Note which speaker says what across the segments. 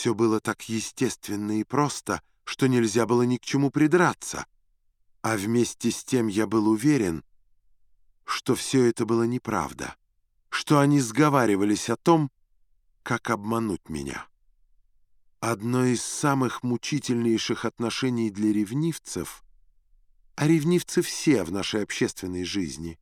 Speaker 1: Все было так естественно и просто, что нельзя было ни к чему придраться. А вместе с тем я был уверен, что все это было неправда, что они сговаривались о том, как обмануть меня. Одно из самых мучительнейших отношений для ревнивцев, а ревнивцы все в нашей общественной жизни,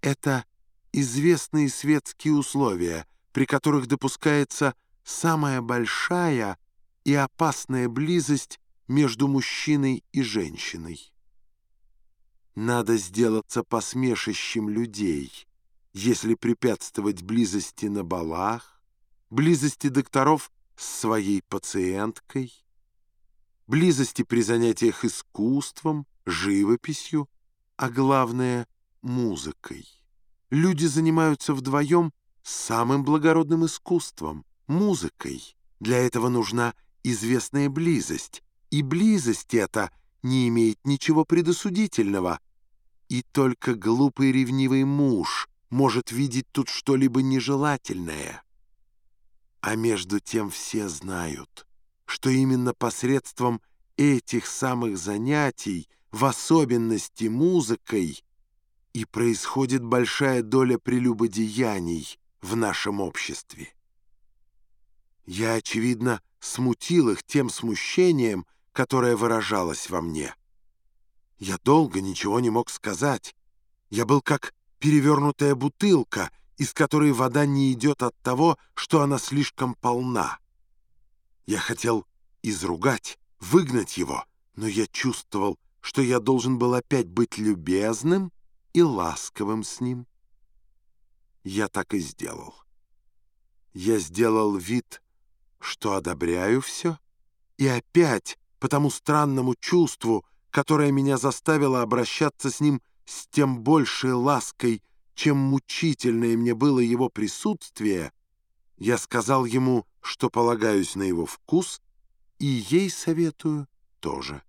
Speaker 1: это известные светские условия, при которых допускается самая большая и опасная близость между мужчиной и женщиной. Надо сделаться посмешищем людей, если препятствовать близости на балах, близости докторов с своей пациенткой, близости при занятиях искусством, живописью, а главное — музыкой. Люди занимаются вдвоем самым благородным искусством — музыкой. Для этого нужна известная близость, и близость эта не имеет ничего предосудительного. И только глупый ревнивый муж может видеть тут что-либо нежелательное. А между тем все знают, что именно посредством этих самых занятий, в особенности музыкой, и происходит большая доля прелюбодеяний в нашем обществе. Я, очевидно, смутил их тем смущением, которое выражалось во мне. Я долго ничего не мог сказать. Я был как перевернутая бутылка, из которой вода не идет от того, что она слишком полна. Я хотел изругать, выгнать его, но я чувствовал, что я должен был опять быть любезным и ласковым с ним. Я так и сделал. Я сделал вид, что одобряю все, и опять по тому странному чувству, которое меня заставило обращаться с ним с тем большей лаской, чем мучительное мне было его присутствие, я сказал ему, что полагаюсь на его вкус, и ей советую тоже.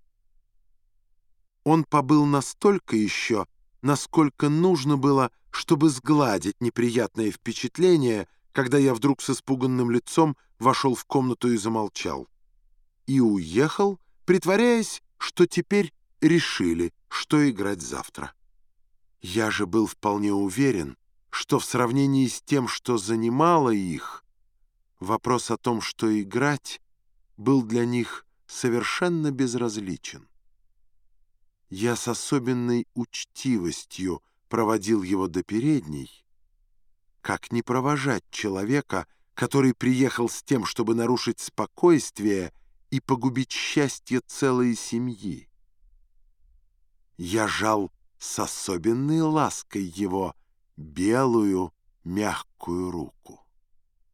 Speaker 1: Он побыл настолько еще, насколько нужно было, чтобы сгладить неприятное впечатление, когда я вдруг с испуганным лицом вошел в комнату и замолчал. И уехал, притворяясь, что теперь решили, что играть завтра. Я же был вполне уверен, что в сравнении с тем, что занимало их, вопрос о том, что играть, был для них совершенно безразличен. Я с особенной учтивостью проводил его до передней. Как не провожать человека, который приехал с тем, чтобы нарушить спокойствие и погубить счастье целой семьи. Я жал с особенной лаской его белую мягкую руку.